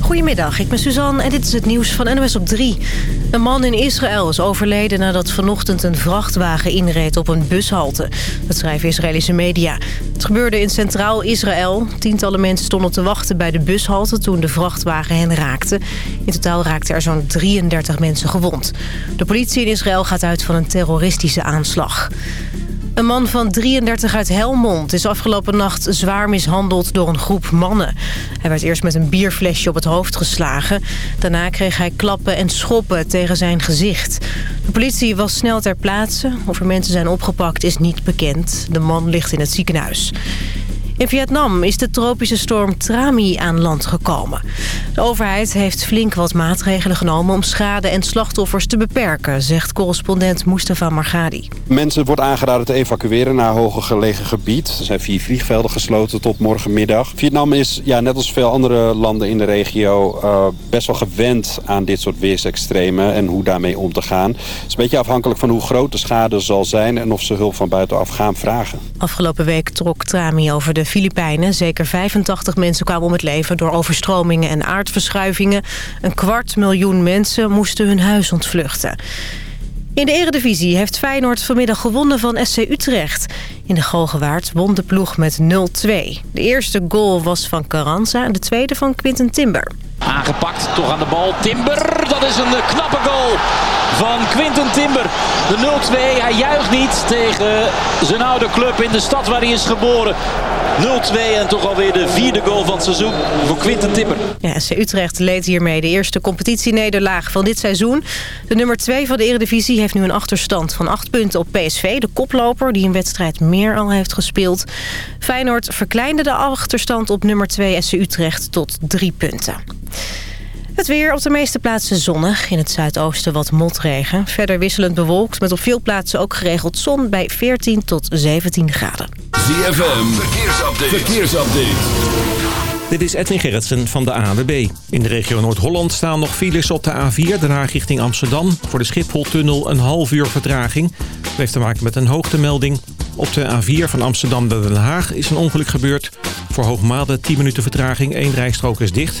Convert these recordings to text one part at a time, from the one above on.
Goedemiddag, ik ben Suzanne en dit is het nieuws van NOS op 3. Een man in Israël is overleden nadat vanochtend een vrachtwagen inreed op een bushalte. Dat schrijven Israëlische media. Het gebeurde in centraal Israël. Tientallen mensen stonden te wachten bij de bushalte toen de vrachtwagen hen raakte. In totaal raakten er zo'n 33 mensen gewond. De politie in Israël gaat uit van een terroristische aanslag. Een man van 33 uit Helmond is afgelopen nacht zwaar mishandeld door een groep mannen. Hij werd eerst met een bierflesje op het hoofd geslagen. Daarna kreeg hij klappen en schoppen tegen zijn gezicht. De politie was snel ter plaatse. Of er mensen zijn opgepakt is niet bekend. De man ligt in het ziekenhuis. In Vietnam is de tropische storm Trami aan land gekomen. De overheid heeft flink wat maatregelen genomen om schade en slachtoffers te beperken, zegt correspondent Mustafa Margadi. Mensen wordt aangeraden te evacueren naar hoger gelegen gebied. Er zijn vier vliegvelden gesloten tot morgenmiddag. Vietnam is, ja, net als veel andere landen in de regio, uh, best wel gewend aan dit soort weersextremen en hoe daarmee om te gaan. Het is een beetje afhankelijk van hoe groot de schade zal zijn en of ze hulp van buitenaf gaan vragen. Afgelopen week trok Trami over de Filipijnen. Zeker 85 mensen kwamen om het leven door overstromingen en aardverschuivingen. Een kwart miljoen mensen moesten hun huis ontvluchten. In de eredivisie heeft Feyenoord vanmiddag gewonnen van SC Utrecht. In de Galgenwaard won de ploeg met 0-2. De eerste goal was van Carranza en de tweede van Quinten Timber. Aangepakt, toch aan de bal. Timber, dat is een knappe goal van Quinten Timber. De 0-2, hij juicht niet tegen zijn oude club in de stad waar hij is geboren. 0-2 en toch alweer de vierde goal van het seizoen voor Quinten Timber. Ja, SC Utrecht leed hiermee de eerste competitienederlaag van dit seizoen. De nummer 2 van de Eredivisie heeft nu een achterstand van 8 punten op PSV. De koploper die een wedstrijd meer al heeft gespeeld. Feyenoord verkleinde de achterstand op nummer 2 SC Utrecht tot 3 punten. Het weer op de meeste plaatsen zonnig. In het zuidoosten wat motregen. Verder wisselend bewolkt met op veel plaatsen ook geregeld zon bij 14 tot 17 graden. ZFM, verkeersupdate. verkeersupdate. Dit is Edwin Gerritsen van de AWB. In de regio Noord-Holland staan nog files op de A4, Den Haag richting Amsterdam. Voor de Schipholtunnel een half uur vertraging. Dat heeft te maken met een hoogtemelding. Op de A4 van Amsterdam naar Den Haag is een ongeluk gebeurd. Voor Hoogmade 10 minuten vertraging, één rijstrook is dicht.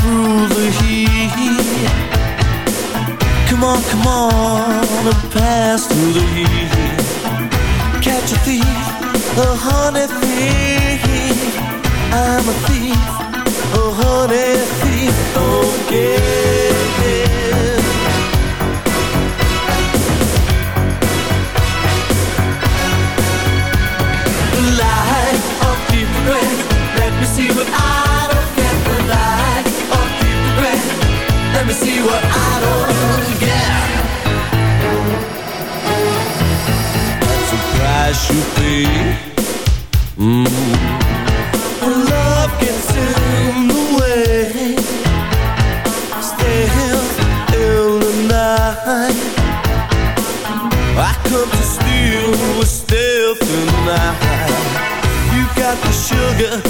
Through the heat. Come on, come on, pass through the heat. Catch a thief, a honey thief. I'm a thief, a honey thief. Don't get me see what I don't get. Price you pay. Mm. Love gets in the way. In the night. I come to steal. You got the sugar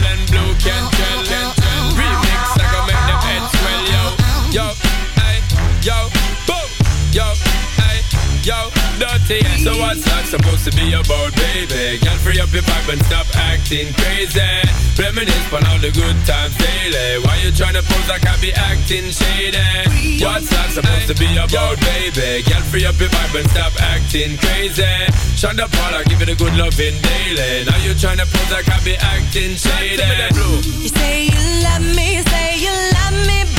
dirty. So what's that supposed to be about, baby? Girl, free up your vibe and stop acting crazy. Reminisce on all the good times daily. Why you tryna pose like I be acting shady? What's that supposed to be about, baby? Girl, free up your vibe and stop acting crazy. Shut up, all I give it a good loving daily. Now you tryna pose like I be acting shady. You say you love me, say you love me,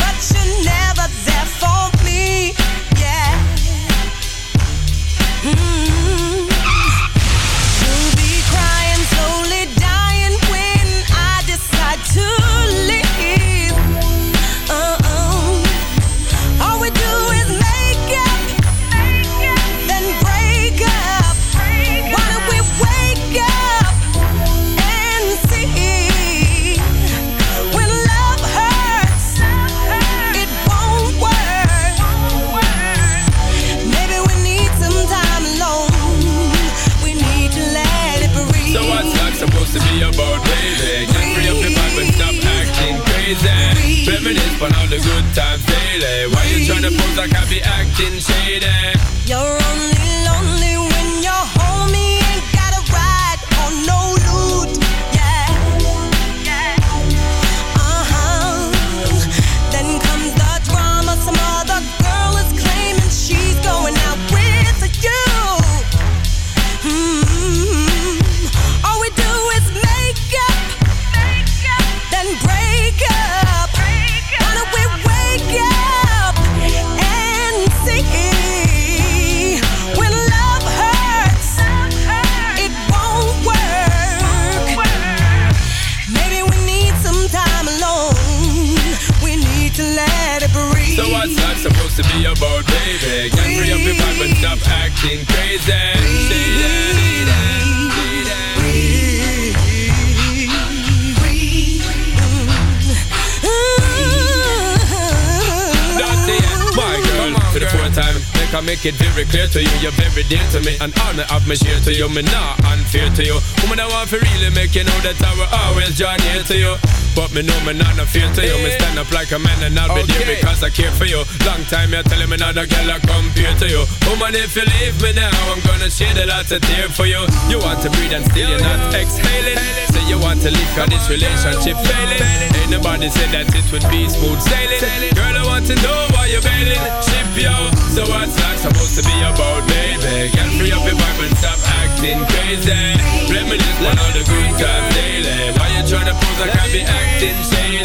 very to me, and honor of me share to you, me not unfair to you. Woman, I want to really make you know that I will always join here to you. But me know me not no fear to you. Me stand up like a man and I'll be there because I care for you. Long time you're telling me not a girl I compare to you. Woman, if you leave me now, I'm gonna shed a lot of tear for you. You want to breathe and still you're not exhaling. Say you want to leave cause this relationship failing. Ain't nobody said that it would be smooth sailing. Girl, I want to know why you're bailing. Ship yo. So what's that supposed to be about, baby? Get free up your vibe and stop acting crazy. Reminisce on all the good times daily. Why you tryna pose like I be acting shady?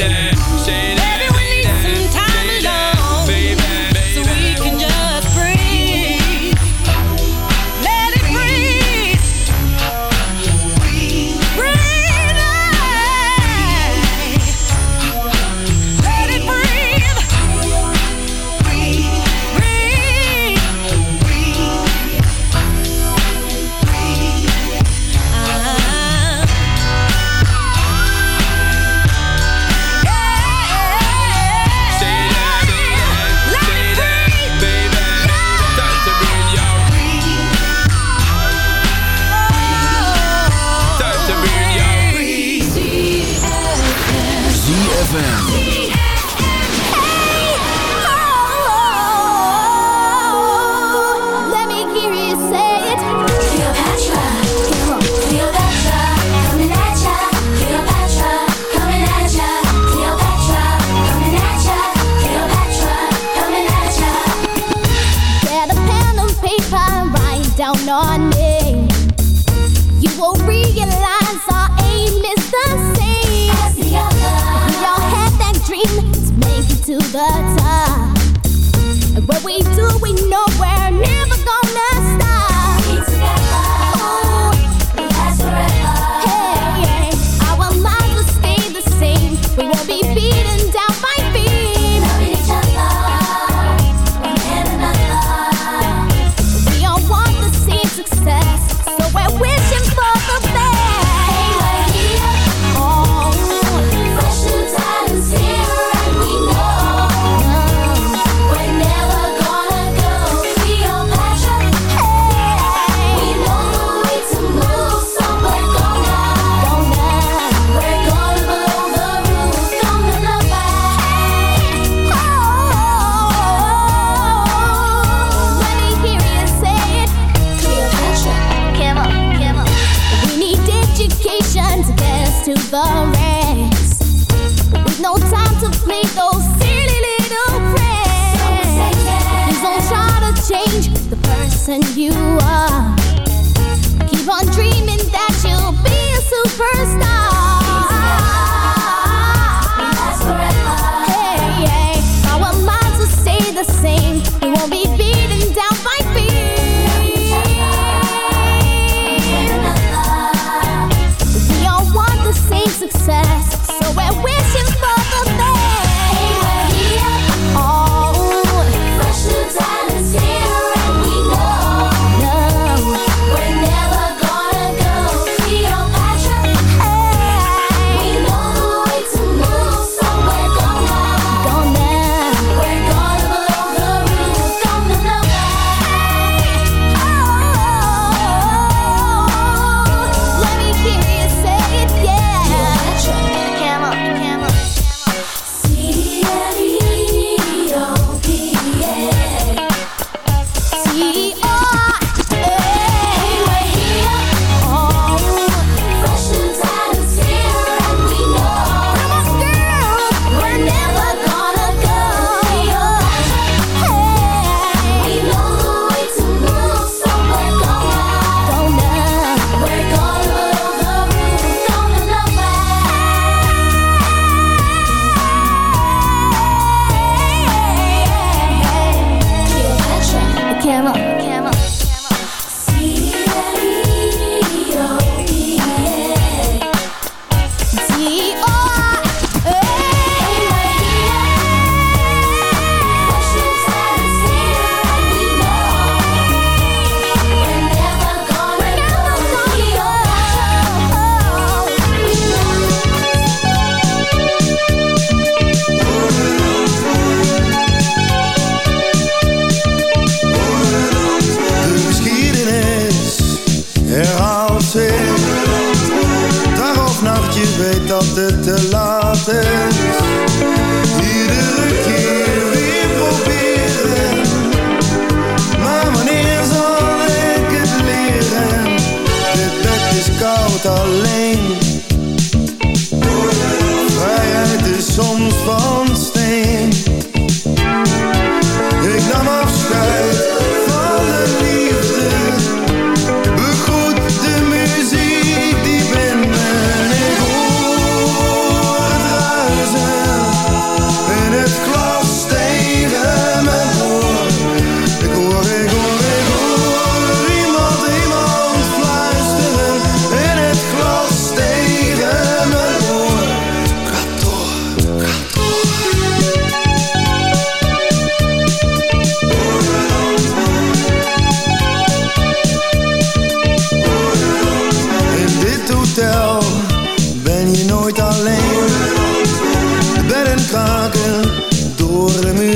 Shady. Baby, we need some time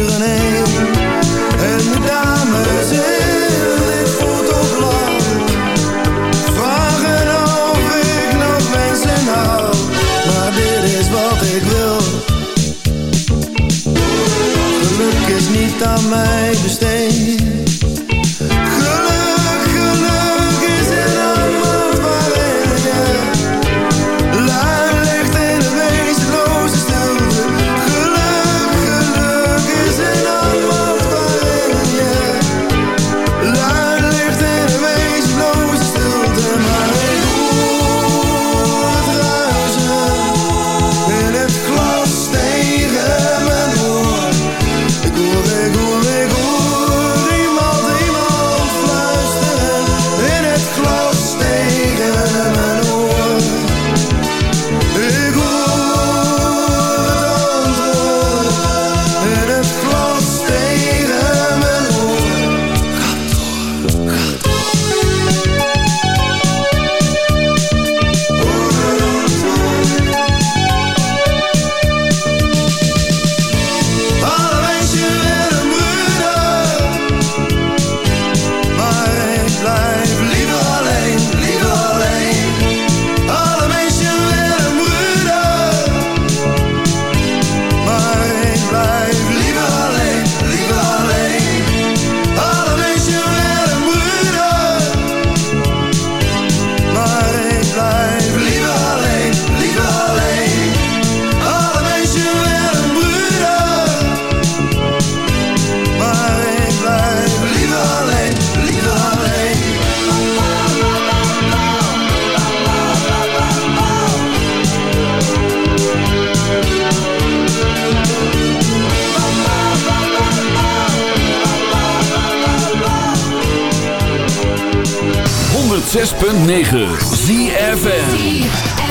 revenait 106.9 ZFN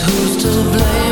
Who's to blame?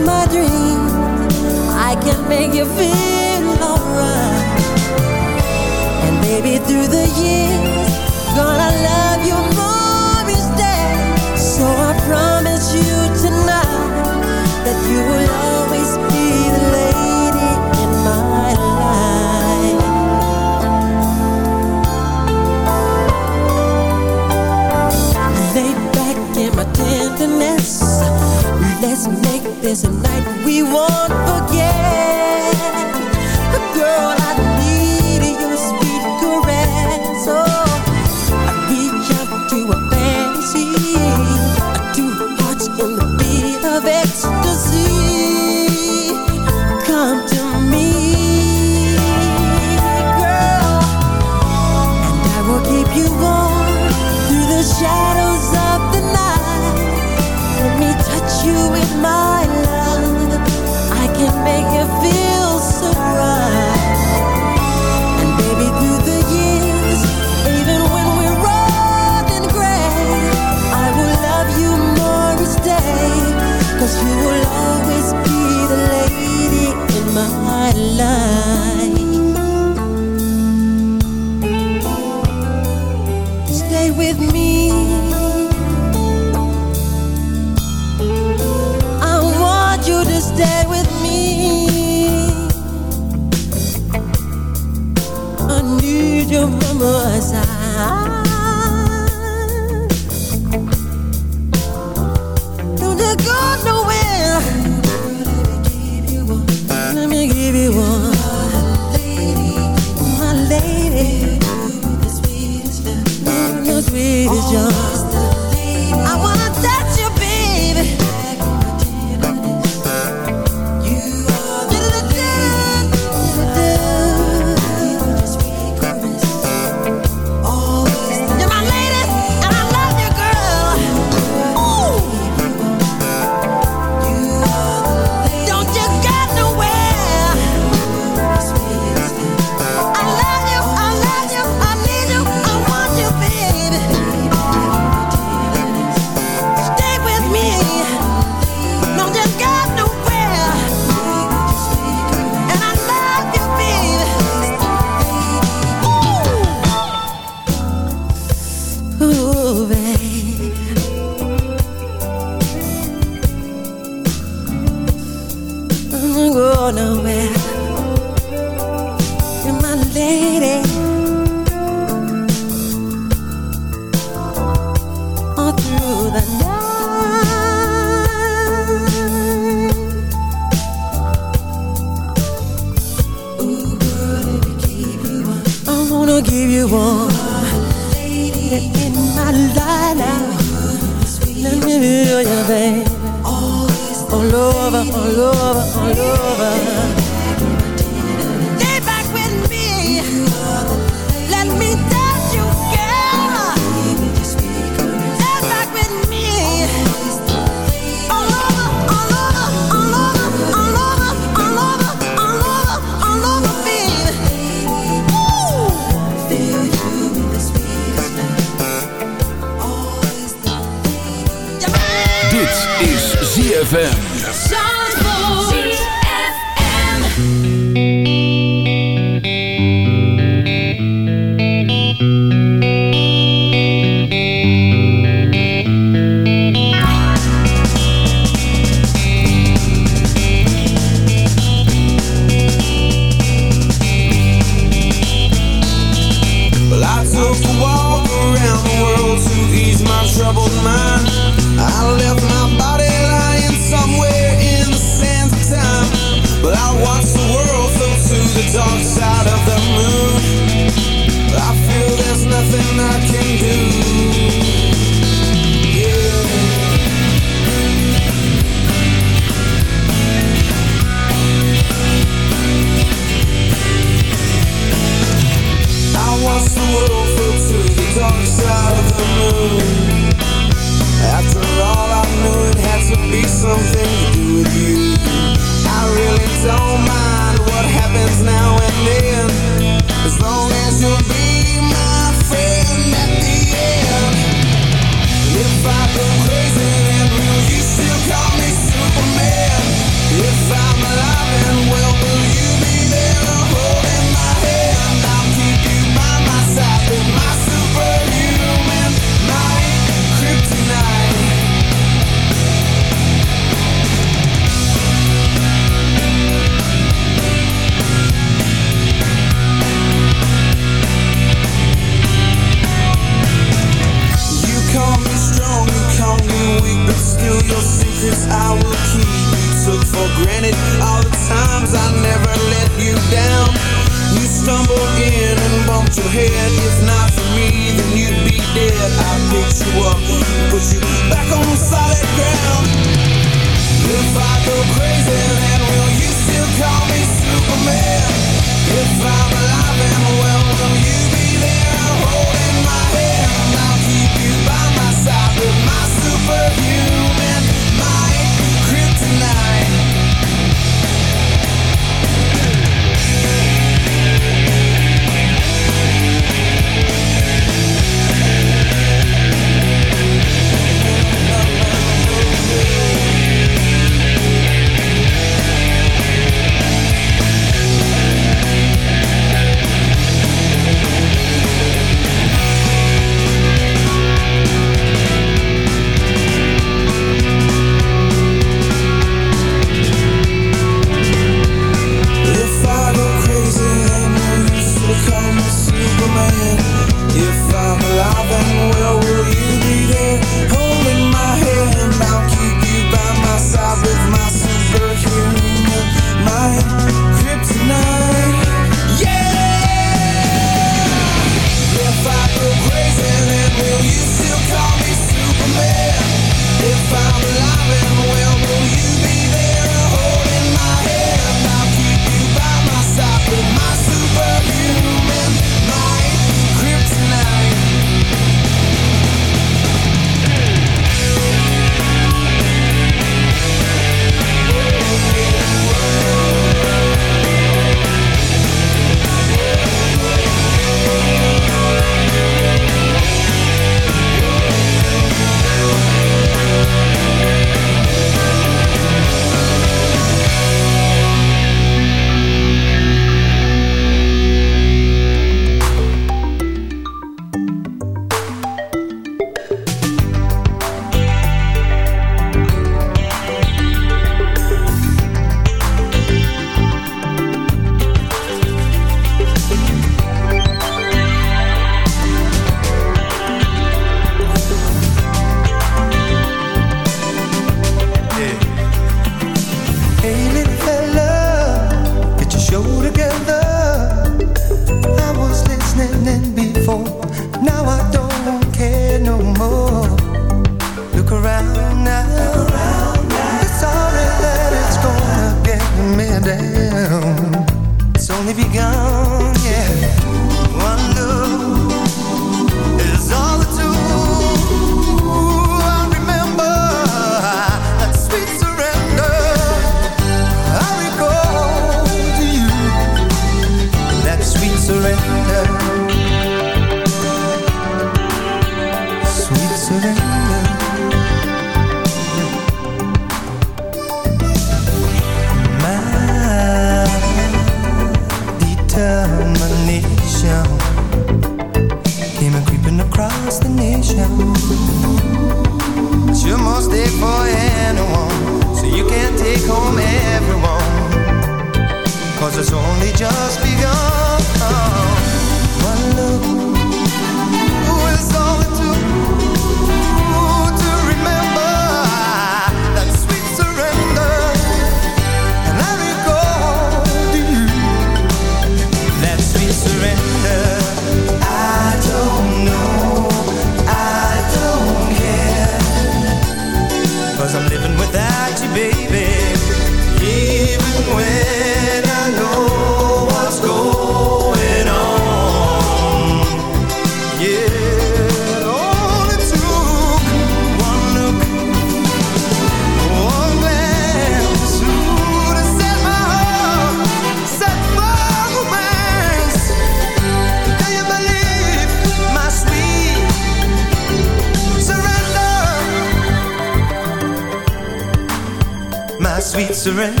glycerin